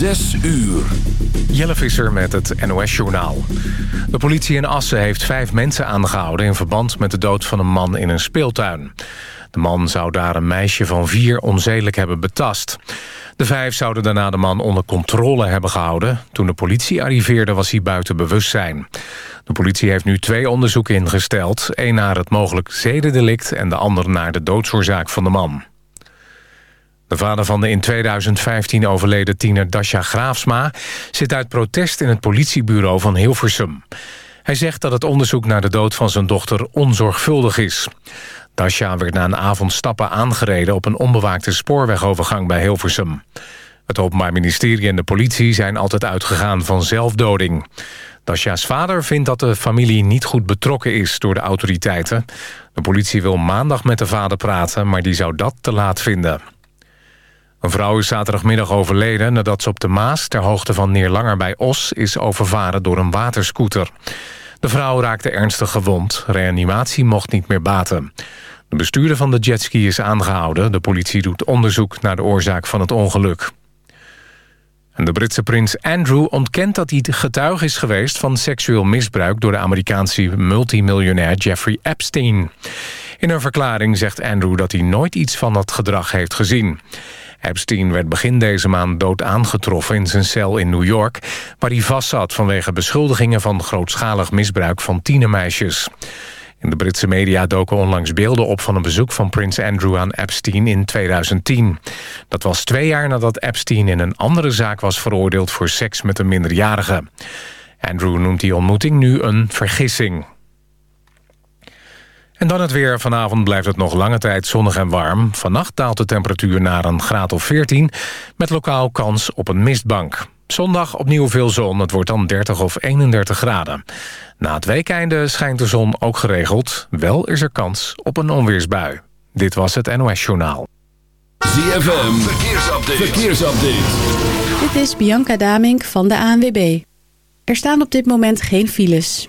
Zes uur. Jelle Visser met het NOS-journaal. De politie in Assen heeft vijf mensen aangehouden... in verband met de dood van een man in een speeltuin. De man zou daar een meisje van vier onzedelijk hebben betast. De vijf zouden daarna de man onder controle hebben gehouden. Toen de politie arriveerde was hij buiten bewustzijn. De politie heeft nu twee onderzoeken ingesteld. één naar het mogelijk zedendelict... en de ander naar de doodsoorzaak van de man. De vader van de in 2015 overleden tiener Dasha Graafsma... zit uit protest in het politiebureau van Hilversum. Hij zegt dat het onderzoek naar de dood van zijn dochter onzorgvuldig is. Dasha werd na een avond stappen aangereden... op een onbewaakte spoorwegovergang bij Hilversum. Het Openbaar Ministerie en de politie zijn altijd uitgegaan van zelfdoding. Dasha's vader vindt dat de familie niet goed betrokken is door de autoriteiten. De politie wil maandag met de vader praten, maar die zou dat te laat vinden. Een vrouw is zaterdagmiddag overleden nadat ze op de Maas... ter hoogte van Neerlanger bij Os is overvaren door een waterscooter. De vrouw raakte ernstig gewond. Reanimatie mocht niet meer baten. De bestuurder van de jetski is aangehouden. De politie doet onderzoek naar de oorzaak van het ongeluk. En de Britse prins Andrew ontkent dat hij getuige is geweest... van seksueel misbruik door de Amerikaanse multimiljonair Jeffrey Epstein. In een verklaring zegt Andrew dat hij nooit iets van dat gedrag heeft gezien. Epstein werd begin deze maand dood aangetroffen in zijn cel in New York... waar hij vastzat vanwege beschuldigingen van grootschalig misbruik van tienermeisjes. In de Britse media doken onlangs beelden op van een bezoek van prins Andrew aan Epstein in 2010. Dat was twee jaar nadat Epstein in een andere zaak was veroordeeld voor seks met een minderjarige. Andrew noemt die ontmoeting nu een vergissing. En dan het weer. Vanavond blijft het nog lange tijd zonnig en warm. Vannacht daalt de temperatuur naar een graad of 14... met lokaal kans op een mistbank. Zondag opnieuw veel zon. Het wordt dan 30 of 31 graden. Na het weekeinde schijnt de zon ook geregeld. Wel is er kans op een onweersbui. Dit was het NOS Journaal. ZFM. Verkeersupdate. Verkeersupdate. Dit is Bianca Damink van de ANWB. Er staan op dit moment geen files.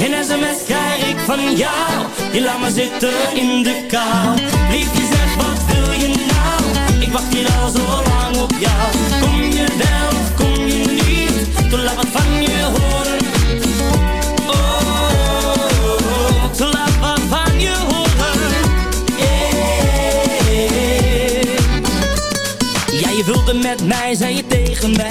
Geen sms krijg ik van jou. Je laat me zitten in de kou. Liefje zeg wat wil je nou? Ik wacht hier al zo lang op jou. Kom je wel kom je niet? Toen laat wat van je horen. Oh. Toen laat wat van je horen. Ja, je wilde met mij, zei je tegen mij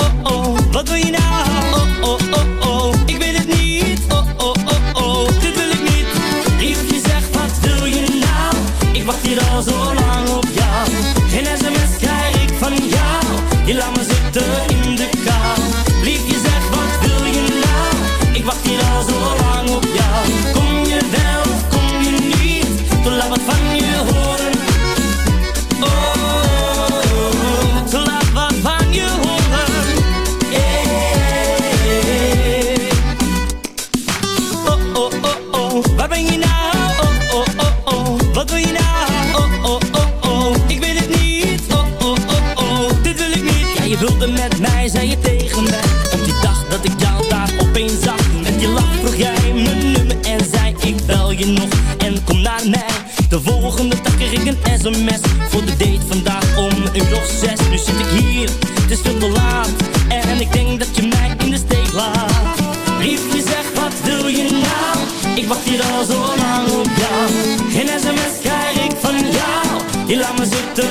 sms Voor de date vandaag om een uur of zes. Nu zit ik hier, het is veel te laat. En ik denk dat je mij in de steek laat. Liefje zeg wat wil je nou? Ik wacht hier al zo lang op jou. Geen sms krijg ik van jou. Je laat me zitten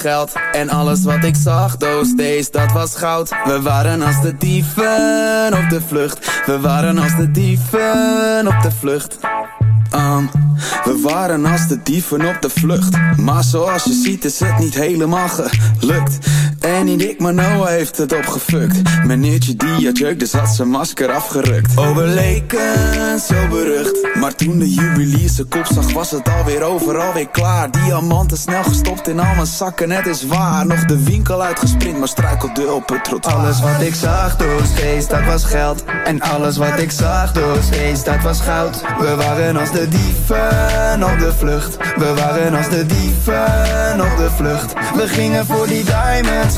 geld. En alles wat ik zag, those days, dat was goud. We waren als de dieven op de vlucht. We waren als de dieven op de vlucht. Um, we waren als de dieven op de vlucht. Maar zoals je ziet is het niet helemaal gelukt. En niet ik, maar Noah heeft het opgefukt. Meneertje die had jeuk, dus had zijn masker afgerukt. Oh, we leken zo berucht. Maar toen de juwelier zijn kop zag, was het alweer overal weer klaar. Diamanten snel gestopt in al mijn zakken, het is waar. Nog de winkel uitgesprint, maar struikelde op het trottoir. Alles wat ik zag, those days, dat was geld. En alles wat ik zag, those days, dat was goud. We waren als de dieven op de vlucht. We waren als de dieven op de vlucht. We gingen voor die diamonds,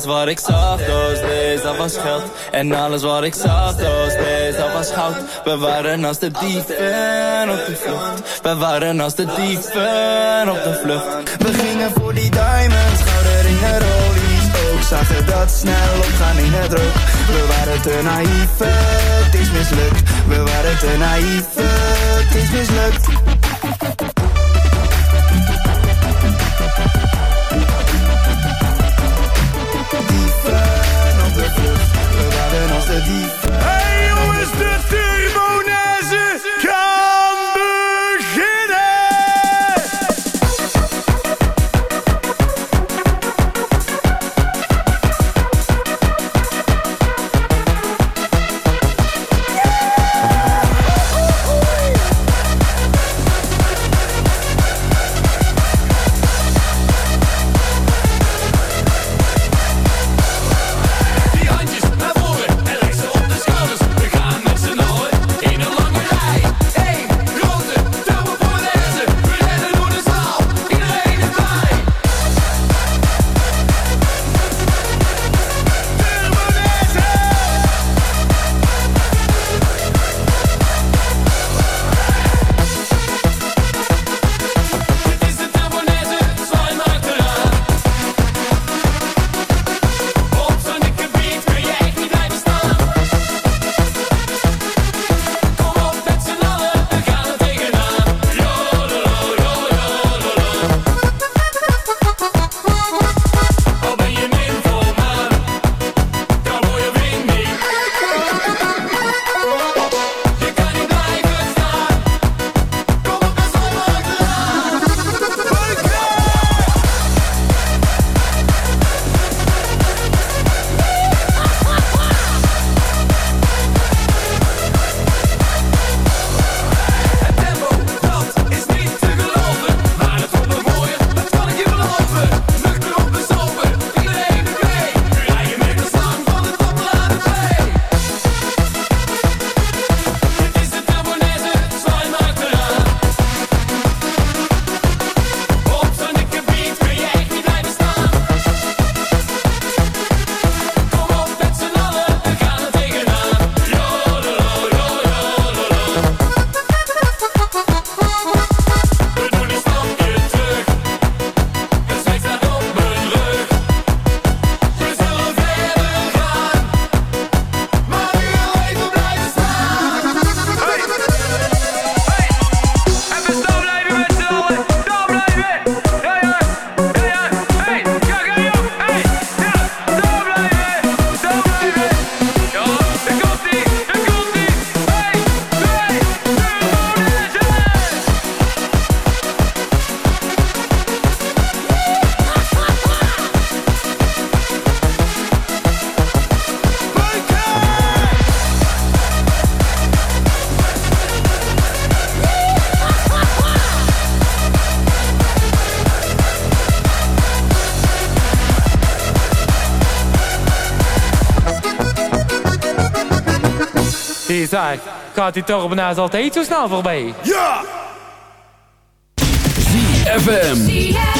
Alles wat ik zag, those days, dat was geld. En alles wat ik zag, those days, dat was goud. We waren als de dieven op de vlucht. We waren als de dieven op de vlucht. We gingen voor die diamonds, gouden ringen, rollies ook. Zagen dat snel opgaan in het rook. We waren te naïef, het is mislukt. We waren te naïef, het is mislukt. Als. Hey jongens, gaat die turbonaat altijd zo snel voorbij? Ja! ZFM.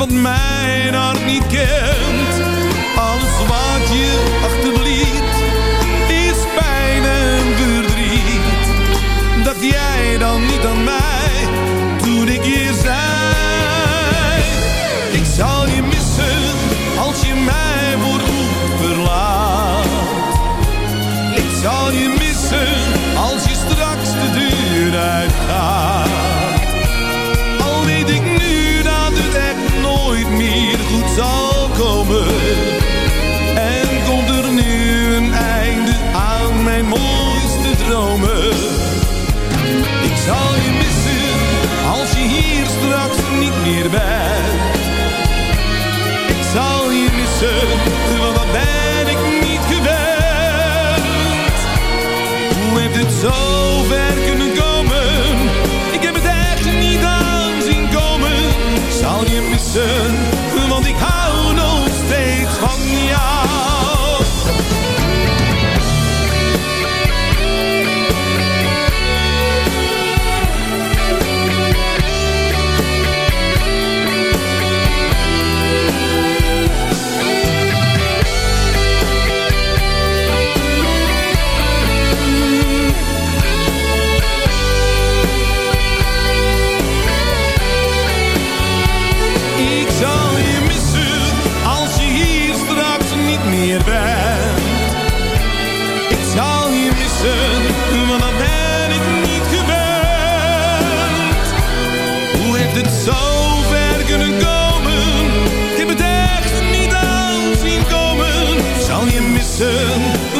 wat mijn hart niet kent. Zo ver kunnen komen? Ik heb het echt niet aan zien komen. Zal je missen, zuchten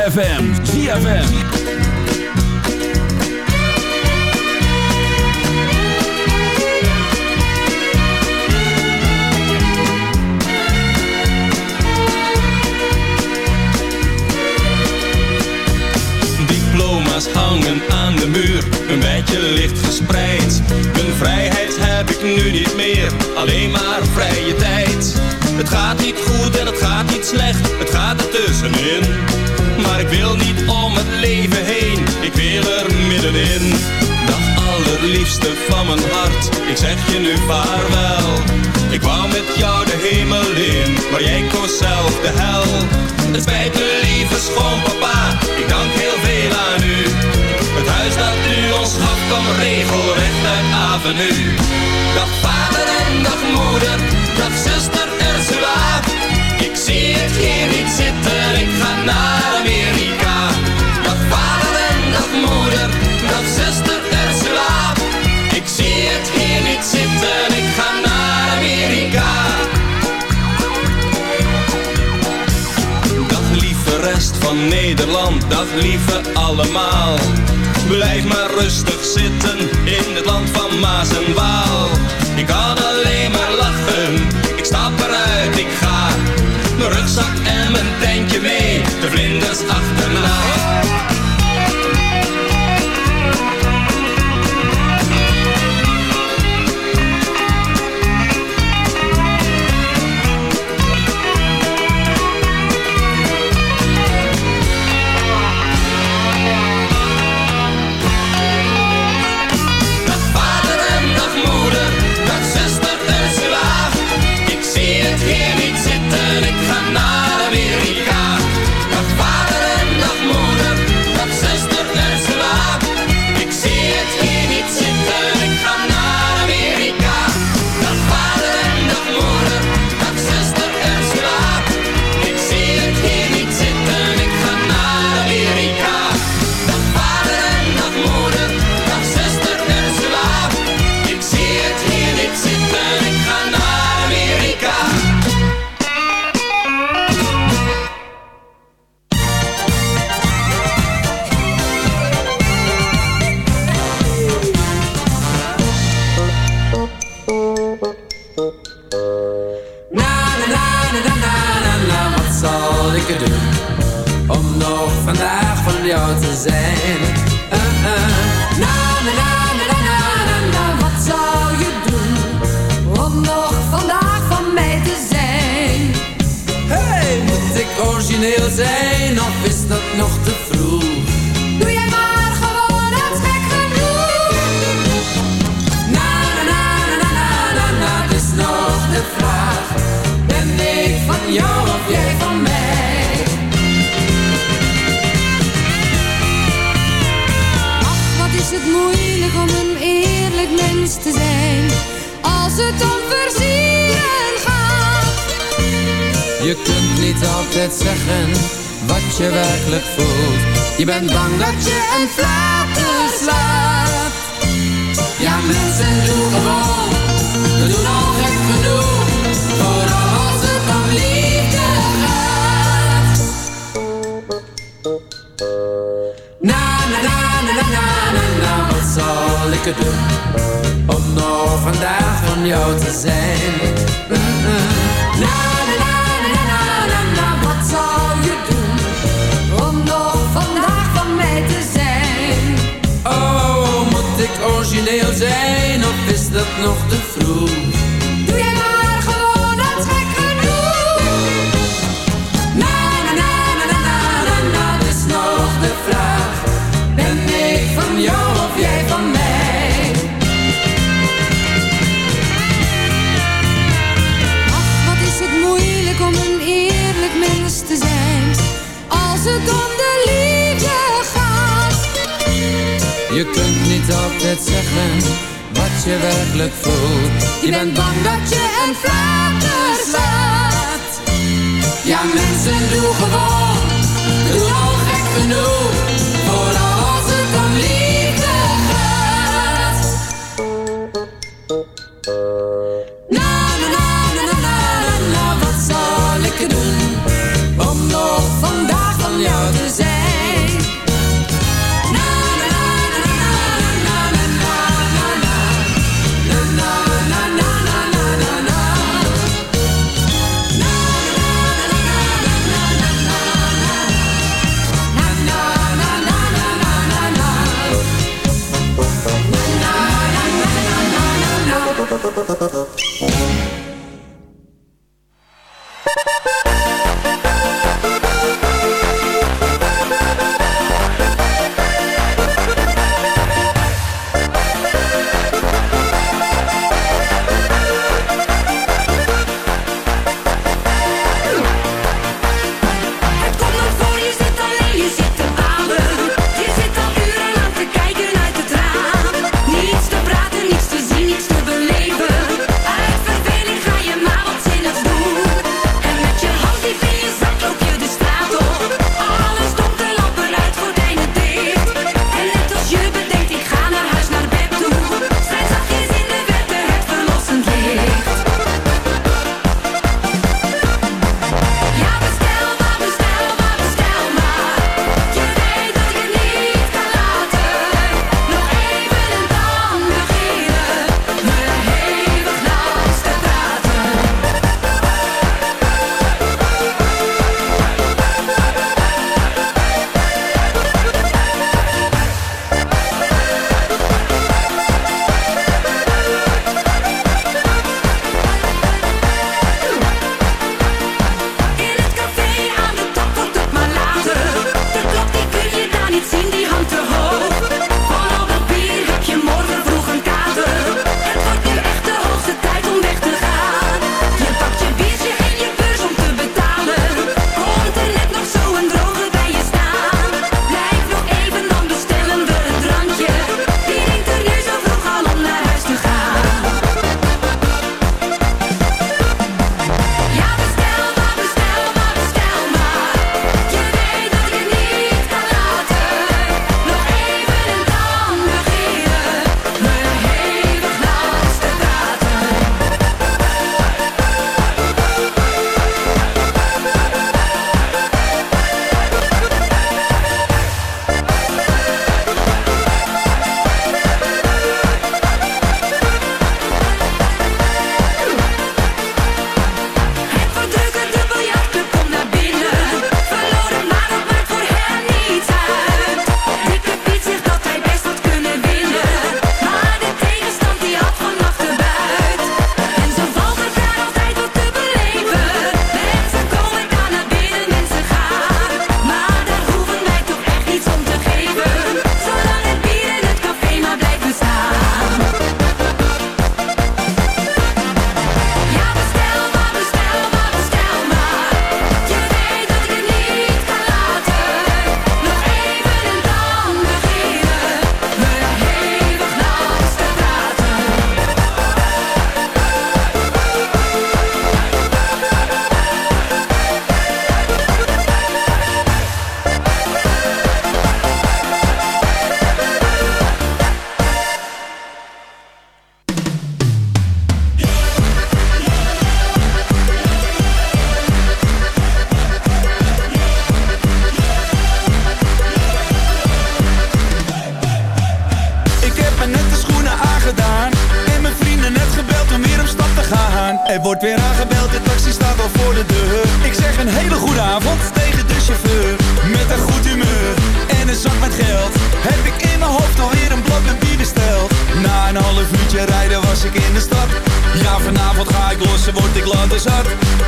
ZFM. Diploma's hangen aan de muur, een beetje licht verspreid. Mijn vrijheid heb ik nu niet meer, alleen maar vrije tijd. Het gaat niet wil niet om het leven heen, ik wil er middenin. Dag allerliefste van mijn hart, ik zeg je nu vaarwel. Ik wou met jou de hemel in, maar jij koos zelf de hel. Het spijt me lieve schoonpapa, ik dank heel veel aan u. Het huis dat u ons gaf kwam regelrecht uit avenue. Dag vader en dag moeder, dag zuster Ursula. Ik zie het hier niet zitten, ik ga naar Amerika. Dag zuster Ursula. Ik zie het hier niet zitten, ik ga naar Amerika. Dag lieve rest van Nederland, dag lieve allemaal. Blijf maar rustig zitten in het land van Maas en Waal. Ik kan alleen maar lachen, ik stap eruit, ik ga. Mijn rugzak en mijn tentje mee, Als het om gaat Je kunt niet altijd zeggen wat je werkelijk voelt. Je bent bang dat je een flater slaat. Ja, mensen doen gewoon, we doen al gek genoeg. Vooral als het liefde gaat. Na na na na na na na na, wat zal ik er doen om nog vandaag van jou te zijn? Mm-mm. Na na na na na na na, wat zal je doen Om nog vandaag van mij te zijn Oh, moet ik origineel zijn of is dat nog te vroeg? Kunt niet altijd zeggen wat je werkelijk voelt. Je bent bang dat je een flater slaat. Ja, mensen doen gewoon, doen al gek genoeg. Vooral als het liefde Ha ha ha. In de. Ja, vanavond ga ik los en word ik zat.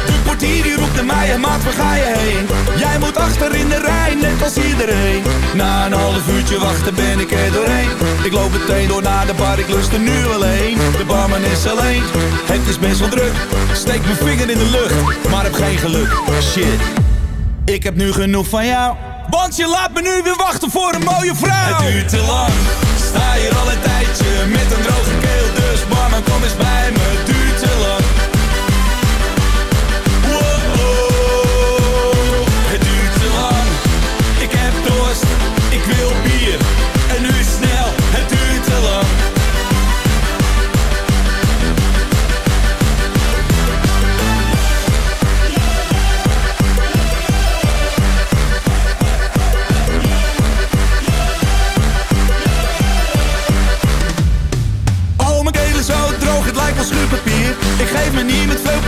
De portier die roept naar mij, en maat, waar ga je heen? Jij moet achter in de rij, net als iedereen. Na een half uurtje wachten ben ik er doorheen. Ik loop meteen door naar de bar, ik lust er nu alleen. De barman is alleen, het is best wel druk. Steek mijn vinger in de lucht, maar heb geen geluk. Shit, ik heb nu genoeg van jou. Want je laat me nu weer wachten voor een mooie vrouw. Het duurt te lang, sta hier al een tijdje met een droge keel. Barman, kom eens bij me, het duurt te lang. Wow, het duurt te lang. Ik heb dorst, ik wil bier.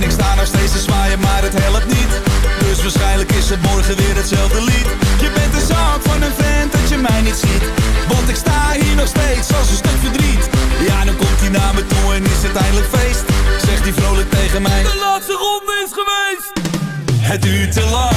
En ik sta nog steeds te zwaaien, maar het helpt niet. Dus waarschijnlijk is het morgen weer hetzelfde lied. Je bent de zaak van een vent dat je mij niet ziet. Want ik sta hier nog steeds als een stuk verdriet. Ja, dan komt hij naar me toe en is het eindelijk feest. Zegt hij vrolijk tegen mij. De laatste ronde is geweest. Het duurt te lang,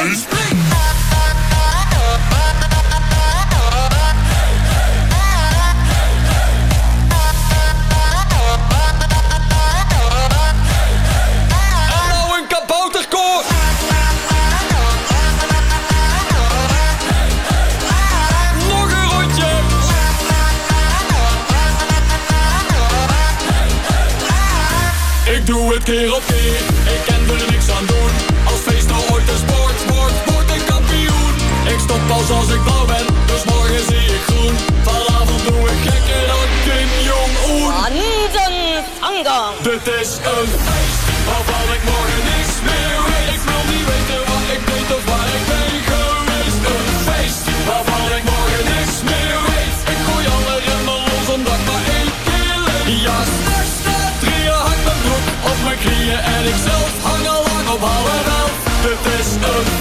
Ik doe het keer op ik kan er Pas als ik blauw ben, dus morgen zie ik groen. Vanavond doe ik gekker dan Kim Jong-un. Dit is een feest waarvan ik morgen niks meer weet. Ik wil niet weten wat ik deed of waar ik ben geweest. Een feest waarvan ik morgen niks meer weet. Ik gooi alle remmen los omdat ik maar één keer leef. Ja, straks staat drieën hangt mijn broek op mijn knieën en ik zelf hang al lang op half elf. Dit is een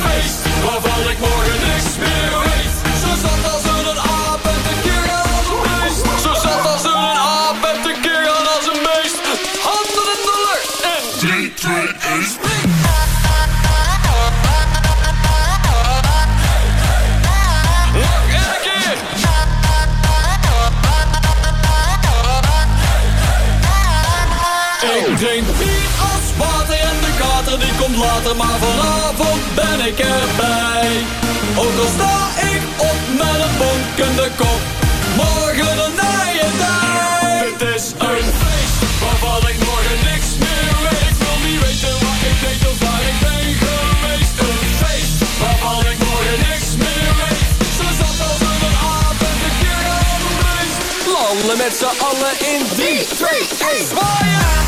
later, maar vanavond ben ik erbij. Ook al sta ik op met een bonkende kop, morgen een nijendag. Het is een feest waarvan ik morgen niks meer weet. Ik wil niet weten wat ik deed of waar ik ben geweest. Een feest waarvan ik morgen niks meer weet. Zo zat als een aap en de beest. Landen met z'n allen in 3, 2, 1. Zwaaien!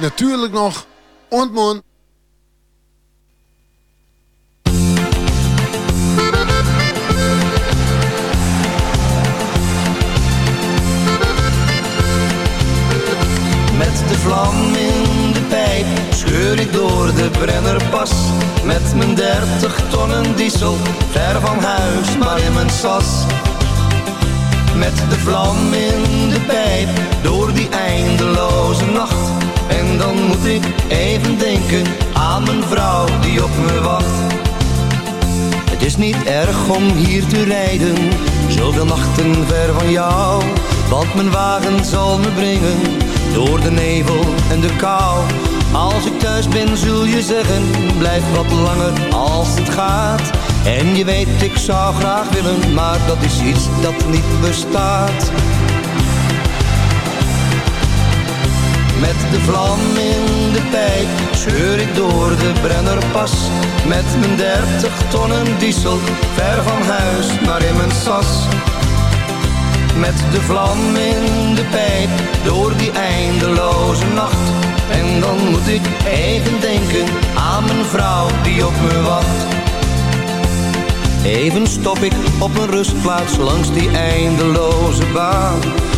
Natuurlijk nog ontmoet. Met de vlam in de pijp scheur ik door de Brennerpas. Met mijn 30 tonnen diesel, ver van huis, maar in mijn sas. Met de vlam in de pijp, door die eindeloze nacht. En dan moet ik even denken aan mijn vrouw die op me wacht. Het is niet erg om hier te rijden, zoveel nachten ver van jou. Want mijn wagen zal me brengen, door de nevel en de kou. Als ik thuis ben zul je zeggen, blijf wat langer als het gaat. En je weet ik zou graag willen, maar dat is iets dat niet bestaat. Met de vlam in de pijp scheur ik door de Brennerpas. Met mijn 30 tonnen diesel, ver van huis, maar in mijn sas. Met de vlam in de pijp, door die eindeloze nacht. En dan moet ik even denken aan mijn vrouw die op me wacht. Even stop ik op een rustplaats langs die eindeloze baan.